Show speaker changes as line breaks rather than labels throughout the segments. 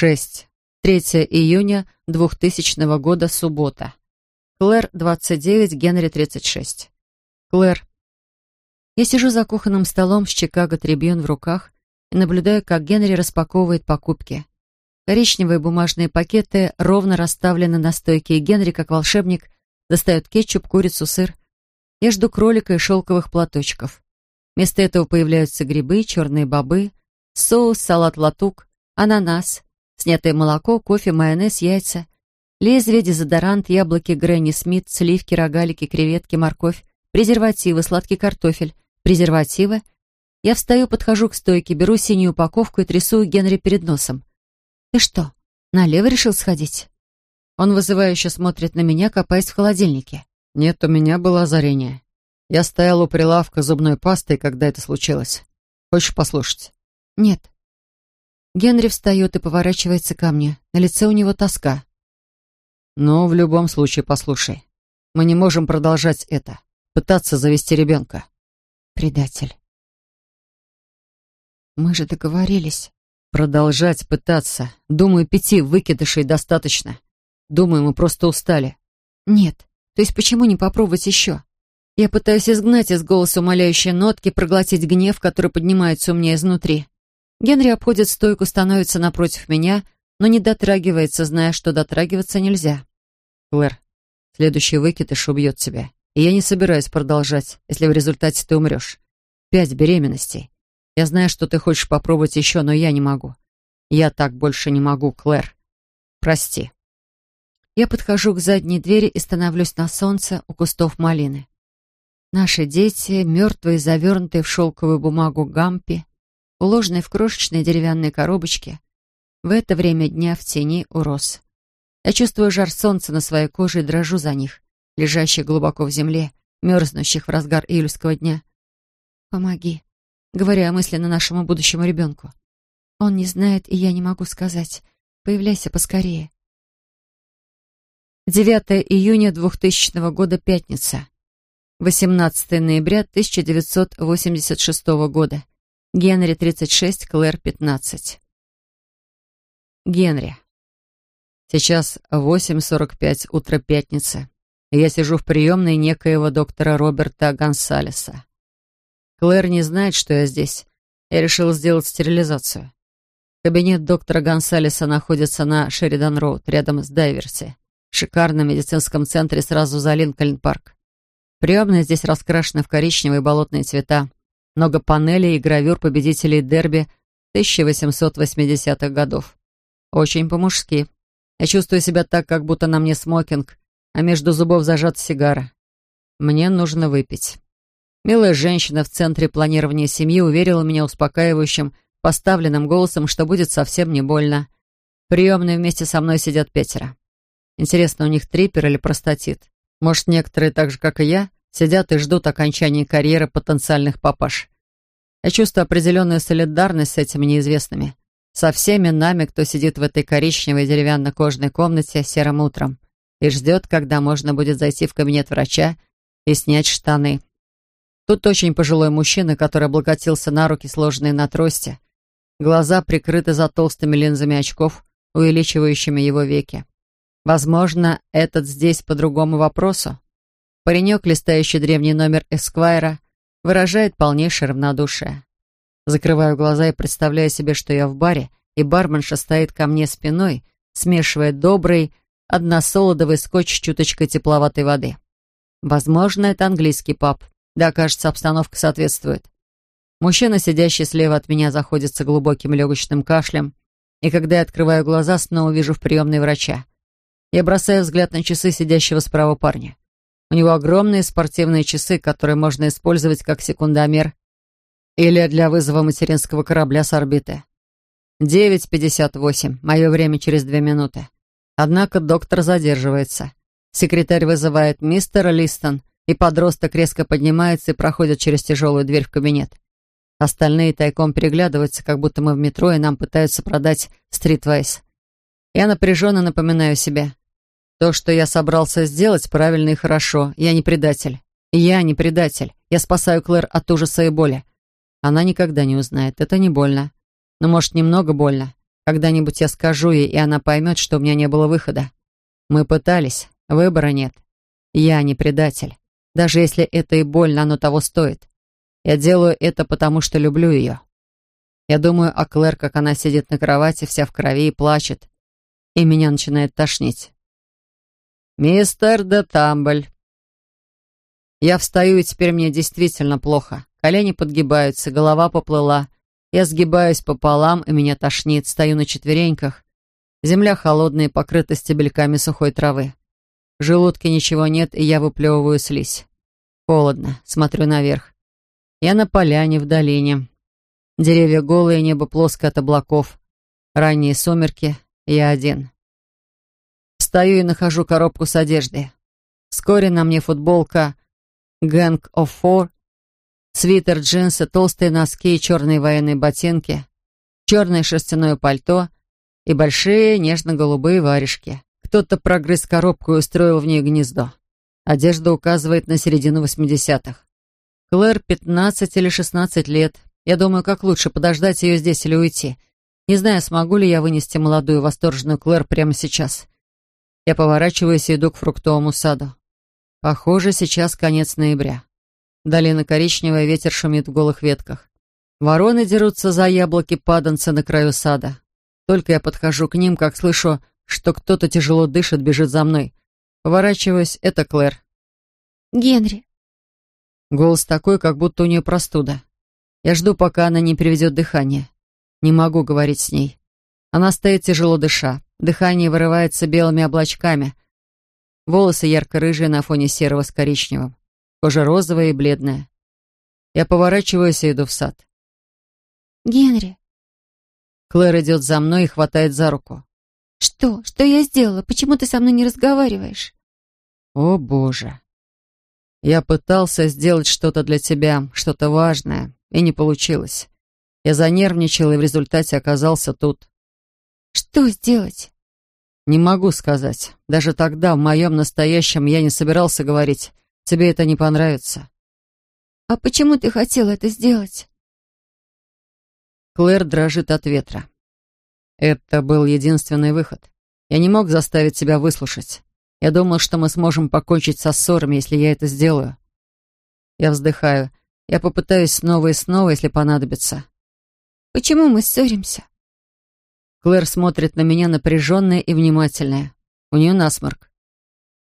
6. 3 июня 2000 года, суббота. Клэр, 29, Генри, 36. Клэр. Я сижу за кухонным столом с Чикаго Трибьюн в руках и наблюдаю, как Генри распаковывает покупки. Коричневые бумажные пакеты ровно расставлены на стойке, и Генри, как волшебник, достает кетчуп, курицу, сыр. Я жду кролика и шелковых платочков. Вместо этого появляются грибы, черные бобы, соус, салат латук, ананас, снятое молоко, кофе, майонез, яйца, лезвие, дезодорант, яблоки Гренни Смит, сливки, рогалики, креветки, морковь, презервативы, сладкий картофель, презервативы. Я встаю, подхожу к стойке, беру синюю упаковку и трясу Генри перед носом. «Ты что, налево решил сходить?» Он вызывающе смотрит на меня, копаясь в холодильнике.
«Нет, у меня было озарение. Я стоял у прилавка зубной пастой, когда это случилось. Хочешь послушать?»
«Нет». Генри встает и поворачивается ко мне. На лице у него тоска.
«Ну, в любом случае, послушай. Мы не можем продолжать это. Пытаться завести ребенка».
«Предатель». «Мы же договорились».
«Продолжать пытаться. Думаю, пяти выкидышей достаточно. Думаю, мы просто устали».
«Нет. То есть почему не попробовать еще?» Я пытаюсь изгнать из голоса умоляющие нотки, проглотить гнев, который поднимается у меня изнутри. Генри обходит стойку, становится напротив меня, но не дотрагивается, зная, что дотрагиваться нельзя.
«Клэр, следующий выкидыш убьет тебя, и я не собираюсь продолжать, если в результате ты умрешь. Пять беременностей. Я знаю, что ты хочешь попробовать еще, но я не могу. Я так больше не могу, Клэр. Прости».
Я подхожу к задней двери и становлюсь на солнце у кустов малины. Наши дети, мертвые, завернутые в шелковую бумагу гампи, уложенные в крошечные деревянные коробочки, в это время дня в тени у роз. Я чувствую жар солнца на своей коже и дрожу за них, лежащих глубоко в земле, мерзнущих в разгар июльского дня. «Помоги», — говорю я мысленно нашему будущему ребенку. «Он не знает, и я не могу сказать. Появляйся поскорее». 9 июня 2000 года, пятница. 18 ноября 1986 года. Генри, 36, Клэр, 15. Генри. Сейчас 8.45 утра пятницы. Я сижу в приемной некоего доктора Роберта Гонсалеса. Клэр не знает, что я здесь. Я решил сделать стерилизацию. Кабинет доктора Гонсалеса находится на Шеридан-Роуд, рядом с Дайверси в шикарном медицинском центре сразу за Линкольн-парк. Приемная здесь раскрашена в коричневые болотные цвета. Много панелей и гравюр победителей дерби 1880-х годов. Очень по-мужски. Я чувствую себя так, как будто на мне смокинг, а между зубов зажата сигара. Мне нужно выпить. Милая женщина в центре планирования семьи уверила меня успокаивающим, поставленным голосом, что будет совсем не больно. В приемной вместе со мной сидят пятеро. Интересно, у них трипер или простатит? Может, некоторые, так же, как и я, сидят и ждут окончания карьеры потенциальных папаш. Я чувствую определенную солидарность с этими неизвестными. Со всеми нами, кто сидит в этой коричневой деревянно-кожаной комнате серым утром и ждет, когда можно будет зайти в кабинет врача и снять штаны. Тут очень пожилой мужчина, который облокотился на руки, сложенные на трости. Глаза прикрыты за толстыми линзами очков, увеличивающими его веки. Возможно, этот здесь по другому вопросу. Паренек, листающий древний номер Эсквайра, выражает полнейшее равнодушие. Закрываю глаза и представляю себе, что я в баре, и барменша стоит ко мне спиной, смешивая добрый, односолодовый скотч с чуточкой тепловатой воды. Возможно, это английский паб. Да, кажется, обстановка соответствует. Мужчина, сидящий слева от меня, заходится глубоким легочным кашлем, и когда я открываю глаза, снова вижу в приемной врача. Я бросаю взгляд на часы сидящего справа парня. У него огромные спортивные часы, которые можно использовать как секундомер или для вызова материнского корабля с орбиты. 9.58. Мое время через две минуты. Однако доктор задерживается. Секретарь вызывает мистера Листон, и подросток резко поднимается и проходит через тяжелую дверь в кабинет. Остальные тайком переглядываются, как будто мы в метро, и нам пытаются продать стритвайс. Я напряженно напоминаю себе. То, что я собрался сделать, правильно и хорошо. Я не предатель. Я не предатель. Я спасаю Клэр от ужаса и боли. Она никогда не узнает. Это не больно. Но, может, немного больно. Когда-нибудь я скажу ей, и она поймет, что у меня не было выхода. Мы пытались, выбора нет. Я не предатель. Даже если это и больно, оно того стоит. Я делаю это, потому что люблю ее. Я думаю о Клэр, как она сидит на кровати, вся в крови и плачет. И меня начинает тошнить. «Мистер де Тамбль». Я встаю, и теперь мне действительно плохо. Колени подгибаются, голова поплыла. Я сгибаюсь пополам, и меня тошнит. Стою на четвереньках. Земля холодная, покрыта стебельками сухой травы. В желудке ничего нет, и я выплевываю слизь. Холодно. Смотрю наверх. Я на поляне в долине. Деревья голые, небо плоское от облаков. Ранние сумерки. Я один. Встаю и нахожу коробку с одеждой. Вскоре на мне футболка «Gang of Four», свитер, джинсы, толстые носки и черные военные ботинки, черное шерстяное пальто и большие нежно-голубые варежки. Кто-то прогрыз коробку и устроил в ней гнездо. Одежда указывает на середину восьмидесятых. Клэр 15 или 16 лет. Я думаю, как лучше подождать ее здесь или уйти. Не знаю, смогу ли я вынести молодую восторженную Клэр прямо сейчас. Я поворачиваюсь и иду к фруктовому саду. Похоже, сейчас конец ноября. Долина коричневая, ветер шумит в голых ветках. Вороны дерутся за яблоки паданца на краю сада. Только я подхожу к ним, как слышу, что кто-то тяжело дышит, бежит за мной. Поворачиваюсь, это Клэр.
«Генри».
Голос такой, как будто у нее простуда. Я жду, пока она не переведет дыхание. Не могу говорить с ней. Она стоит тяжело дыша. Дыхание вырывается белыми облачками. Волосы ярко-рыжие на фоне серого с коричневым. Кожа розовая и бледная. Я поворачиваюсь и иду в сад.
«Генри».
Клэр идет за мной и хватает за руку.
«Что? Что я сделала? Почему ты со мной не разговариваешь?»
«О, Боже!» Я пытался сделать что-то для тебя, что-то важное, и не получилось. Я занервничал и в результате оказался тут.
Что сделать?
Не могу сказать. Даже тогда, в моем настоящем, я не собирался говорить. Тебе это не понравится.
А почему ты хотел это сделать?
Клэр дрожит от ветра. Это был единственный выход. Я не мог заставить себя выслушать. Я думал, что мы сможем покончить со ссорами, если я это сделаю. Я вздыхаю. Я попытаюсь снова и снова, если понадобится.
Почему мы ссоримся?
Клэр смотрит на меня напряженная и внимательная. У нее насморк.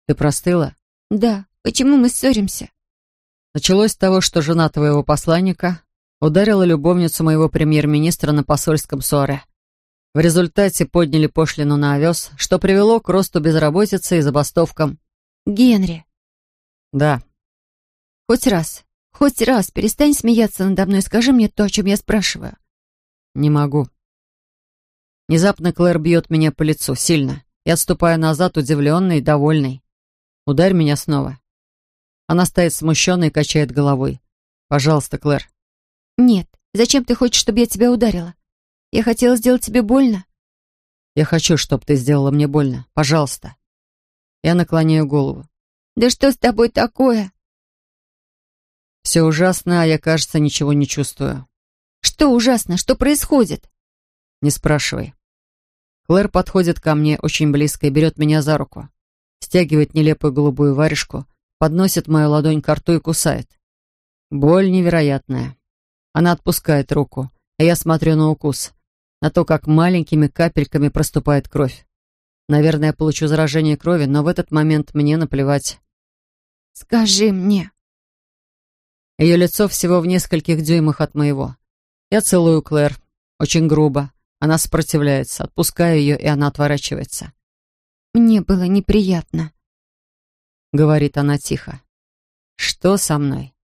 Ты простыла?
Да. Почему мы ссоримся?
Началось с того, что жена твоего посланника ударила любовницу моего премьер-министра на посольском ссоре. В результате подняли пошлину на овес, что привело к росту безработицы и забастовкам.
Генри.
Да.
Хоть раз, хоть раз перестань смеяться надо мной и скажи мне то, о чем я спрашиваю.
Не могу. Внезапно Клэр бьет меня по лицу, сильно. Я отступаю назад, удивленный и довольный. Ударь меня снова. Она стоит смущенной и качает головой. Пожалуйста, Клэр.
Нет. Зачем ты хочешь, чтобы я тебя ударила? Я хотела сделать тебе больно.
Я хочу, чтобы ты сделала мне больно. Пожалуйста. Я наклоняю голову.
Да что с тобой такое?
Все ужасно, а я, кажется, ничего не чувствую.
Что ужасно? Что происходит?
Не спрашивай. Клэр подходит ко мне очень близко и берет меня за руку. Стягивает нелепую голубую варежку, подносит мою ладонь к рту и кусает. Боль невероятная. Она отпускает руку, а я смотрю на укус, на то, как маленькими капельками проступает кровь. Наверное, я получу заражение крови, но в этот момент мне наплевать.
«Скажи мне».
Ее лицо всего в нескольких дюймах от моего. Я целую Клэр, очень грубо, она сопротивляется, отпускаю ее, и она отворачивается.
«Мне было неприятно», —
говорит она тихо. «Что со мной?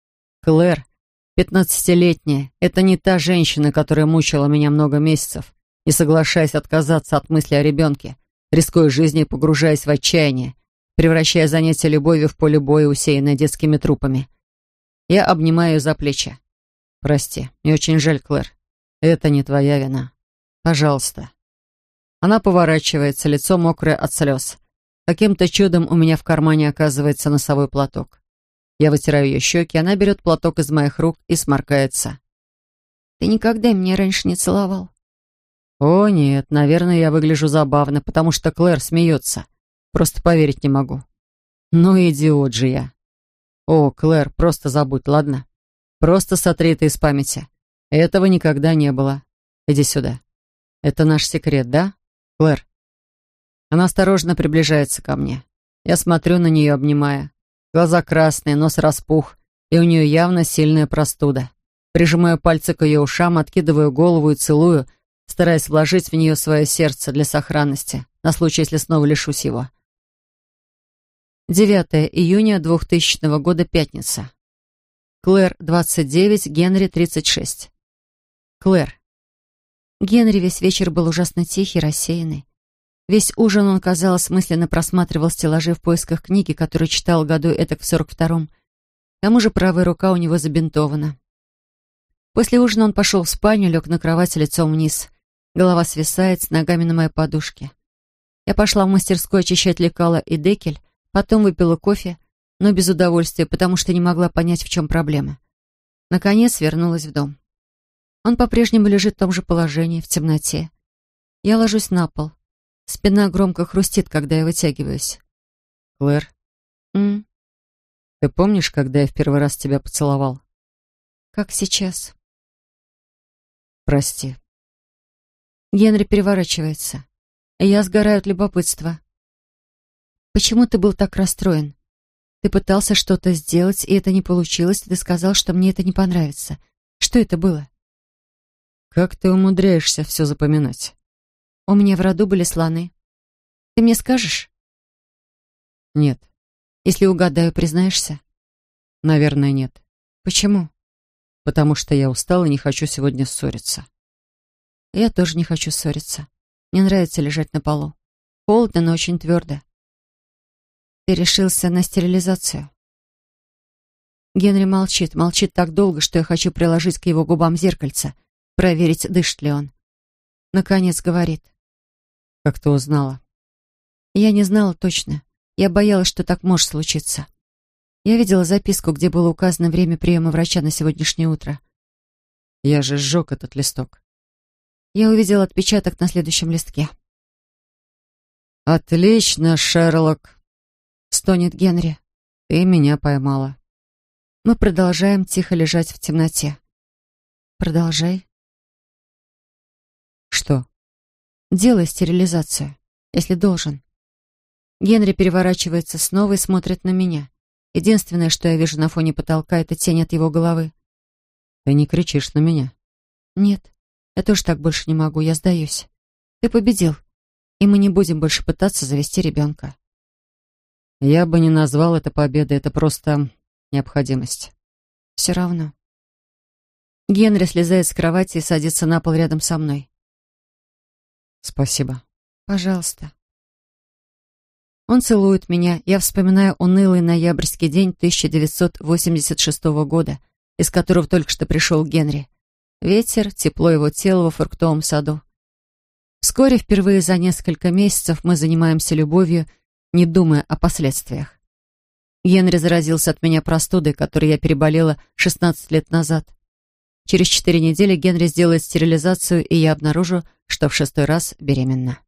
Клэр, пятнадцатилетняя, это не та женщина, которая мучила меня много месяцев, не соглашаясь отказаться от мысли о ребенке, рискуя жизнью и погружаясь в отчаяние, превращая занятие любовью в поле боя, усеянное детскими трупами. Я обнимаю ее за плечи. Прости, мне очень жаль, Клэр. Это не твоя вина. Пожалуйста». Она поворачивается, лицо мокрое от слез. Каким-то чудом у меня в кармане оказывается носовой платок. Я вытираю ее щеки, она берет платок из моих рук и сморкается.
«Ты никогда меня раньше не целовал».
О, нет, наверное, я выгляжу забавно, потому что Клэр смеется. Просто поверить не могу. Ну, идиот же я. О, Клэр, просто забудь, ладно? Просто сотри это из памяти. Этого никогда не было. Иди сюда. Это наш секрет, да, Клэр? Она осторожно приближается ко мне. Я смотрю на нее, обнимая. Глаза красные, нос распух, и у нее явно сильная простуда. Прижимаю пальцы к ее ушам, откидываю голову и целую — стараясь вложить в нее свое сердце для сохранности, на случай, если снова лишусь его. 9 июня 2000 года, пятница. Клэр, 29, Генри, 36. Клэр.
Генри весь вечер был ужасно тихий, рассеянный. Весь ужин он, казалось, мысленно просматривал стеллажи в поисках книги, которую читал году этак в 42-м. К тому же правая рука у него забинтована. После ужина он пошел в спальню, лег на кровать лицом вниз. Голова свисает с ногами на моей подушке. Я пошла в мастерскую очищать лекала и декель, потом выпила кофе, но без удовольствия, потому что не могла понять, в чем проблема. Наконец вернулась в дом. Он по-прежнему лежит в том же положении, в темноте. Я ложусь на пол. Спина громко хрустит, когда я вытягиваюсь.
«Клэр?»
«М?»
«Ты помнишь, когда я в первый раз тебя поцеловал?»
«Как сейчас?»
«Прости,
Генри переворачивается. Я сгораю от любопытства. Почему ты был так расстроен? Ты пытался что-то сделать, и это не получилось, и ты сказал, что мне это не понравится. Что это было?
Как ты умудряешься все запоминать?
У меня в роду были слоны. Ты мне скажешь?
Нет.
Если угадаю, признаешься?
Наверное, нет.
Почему?
Потому что я устал и не хочу сегодня ссориться.
Я тоже не хочу ссориться. Мне нравится лежать на полу. Холодно, но очень твердо. Ты решился на стерилизацию. Генри молчит, молчит так долго, что я хочу приложить к его губам зеркальце, проверить, дышит ли он. Наконец говорит.
Как ты узнала?
Я не знала точно. Я боялась, что так может случиться. Я видела записку, где было указано время приема врача на сегодняшнее утро.
Я же сжег этот листок.
Я увидел отпечаток на следующем листке.
«Отлично, Шерлок!»
— стонет Генри.
«Ты меня поймала».
Мы продолжаем тихо лежать в темноте. «Продолжай».
«Что?»
«Делай стерилизацию, если должен». Генри переворачивается снова и смотрит на меня. Единственное, что я вижу на фоне потолка, это тень от его головы.
«Ты не кричишь на меня?»
«Нет». Я тоже так больше не могу, я сдаюсь. Ты победил, и мы не будем больше пытаться завести ребенка.
Я бы не назвал это победой, это просто необходимость.
Все равно. Генри слезает с кровати и садится на пол рядом со мной.
Спасибо.
Пожалуйста. Он целует меня. Я вспоминаю унылый ноябрьский день 1986 года, из которого только что пришел Генри. Ветер, тепло его тела во фруктовом саду. Вскоре, впервые за несколько месяцев, мы занимаемся любовью, не думая о последствиях. Генри заразился от меня простудой, которой я переболела 16 лет назад. Через четыре недели Генри сделает стерилизацию, и я обнаружу, что в шестой раз беременна.